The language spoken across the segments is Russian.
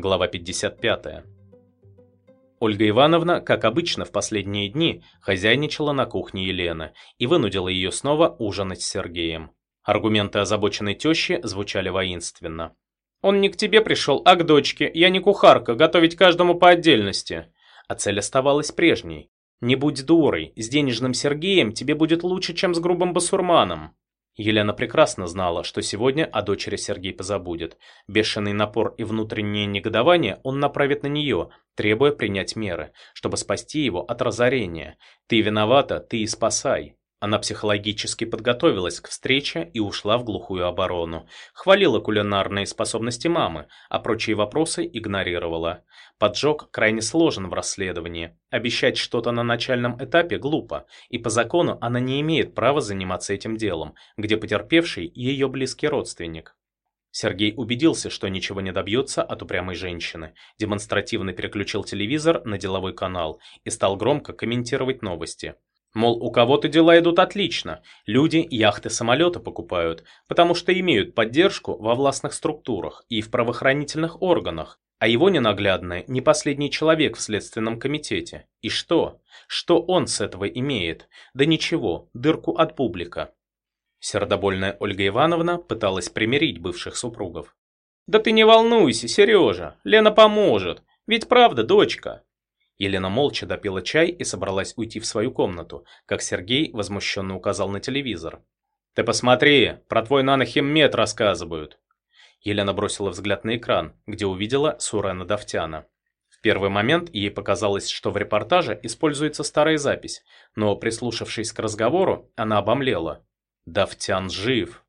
Глава 55. Ольга Ивановна, как обычно в последние дни, хозяйничала на кухне Елены и вынудила ее снова ужинать с Сергеем. Аргументы озабоченной тещи звучали воинственно. «Он не к тебе пришел, а к дочке. Я не кухарка, готовить каждому по отдельности». А цель оставалась прежней. «Не будь дурой, с денежным Сергеем тебе будет лучше, чем с грубым басурманом». Елена прекрасно знала, что сегодня о дочери Сергей позабудет. Бешеный напор и внутреннее негодование он направит на нее, требуя принять меры, чтобы спасти его от разорения. «Ты виновата, ты и спасай». Она психологически подготовилась к встрече и ушла в глухую оборону. Хвалила кулинарные способности мамы, а прочие вопросы игнорировала. Поджог крайне сложен в расследовании. Обещать что-то на начальном этапе глупо, и по закону она не имеет права заниматься этим делом, где потерпевший ее близкий родственник. Сергей убедился, что ничего не добьется от упрямой женщины, демонстративно переключил телевизор на деловой канал и стал громко комментировать новости. Мол, у кого-то дела идут отлично, люди яхты самолеты покупают, потому что имеют поддержку во властных структурах и в правоохранительных органах, а его ненаглядное не последний человек в следственном комитете. И что? Что он с этого имеет? Да ничего, дырку от публика. Сердобольная Ольга Ивановна пыталась примирить бывших супругов. «Да ты не волнуйся, Сережа, Лена поможет, ведь правда, дочка?» Елена молча допила чай и собралась уйти в свою комнату, как Сергей возмущенно указал на телевизор. «Ты посмотри, про твой нанохиммет рассказывают!» Елена бросила взгляд на экран, где увидела Сурена Давтяна. В первый момент ей показалось, что в репортаже используется старая запись, но прислушавшись к разговору, она обомлела. Давтян жив.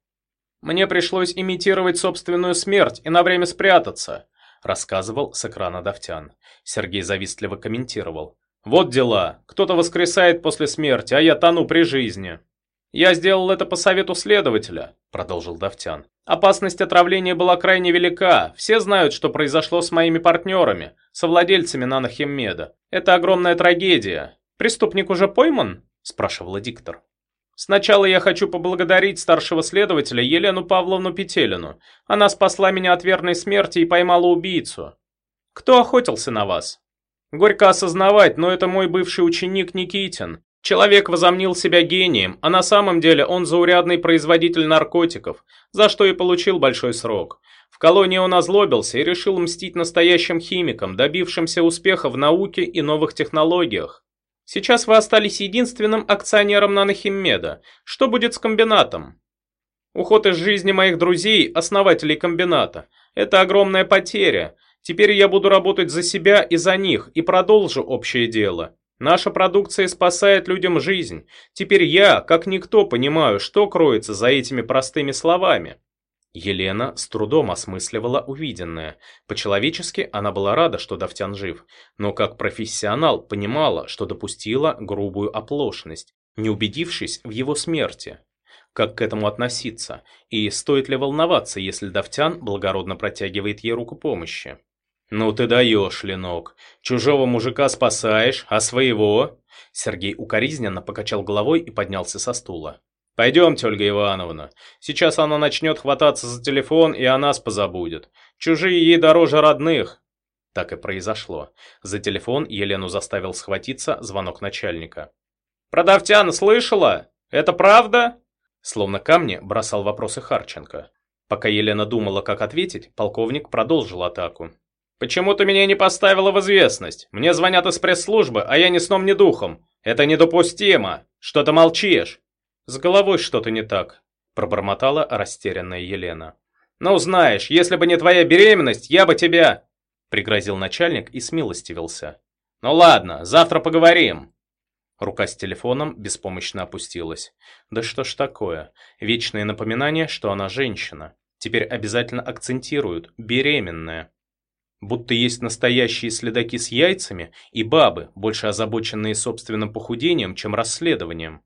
«Мне пришлось имитировать собственную смерть и на время спрятаться», рассказывал с экрана Давтян. Сергей завистливо комментировал. «Вот дела. Кто-то воскресает после смерти, а я тону при жизни». «Я сделал это по совету следователя», — продолжил Давтян. «Опасность отравления была крайне велика. Все знают, что произошло с моими партнерами, совладельцами нанохиммеда. Это огромная трагедия. Преступник уже пойман?» — спрашивала диктор. Сначала я хочу поблагодарить старшего следователя Елену Павловну Петелину. Она спасла меня от верной смерти и поймала убийцу. Кто охотился на вас? Горько осознавать, но это мой бывший ученик Никитин. Человек возомнил себя гением, а на самом деле он заурядный производитель наркотиков, за что и получил большой срок. В колонии он озлобился и решил мстить настоящим химикам, добившимся успеха в науке и новых технологиях. Сейчас вы остались единственным акционером нанохиммеда. Что будет с комбинатом? Уход из жизни моих друзей, основателей комбината. Это огромная потеря. Теперь я буду работать за себя и за них, и продолжу общее дело. Наша продукция спасает людям жизнь. Теперь я, как никто, понимаю, что кроется за этими простыми словами. Елена с трудом осмысливала увиденное. По-человечески она была рада, что Давтян жив, но как профессионал понимала, что допустила грубую оплошность, не убедившись в его смерти. Как к этому относиться? И стоит ли волноваться, если Давтян благородно протягивает ей руку помощи? «Ну ты даешь, Ленок. Чужого мужика спасаешь, а своего?» Сергей укоризненно покачал головой и поднялся со стула. «Пойдемте, Ольга Ивановна. Сейчас она начнет хвататься за телефон, и о нас позабудет. Чужие ей дороже родных». Так и произошло. За телефон Елену заставил схватиться звонок начальника. «Продавтяна слышала? Это правда?» Словно камни бросал вопросы Харченко. Пока Елена думала, как ответить, полковник продолжил атаку. «Почему ты меня не поставила в известность? Мне звонят из пресс-службы, а я ни сном, ни духом. Это недопустимо. Что ты молчишь?» «С головой что-то не так», – пробормотала растерянная Елена. «Ну, знаешь, если бы не твоя беременность, я бы тебя...» – пригрозил начальник и смилостивился. «Ну ладно, завтра поговорим». Рука с телефоном беспомощно опустилась. Да что ж такое? Вечное напоминание, что она женщина. Теперь обязательно акцентируют «беременная». Будто есть настоящие следаки с яйцами и бабы, больше озабоченные собственным похудением, чем расследованием.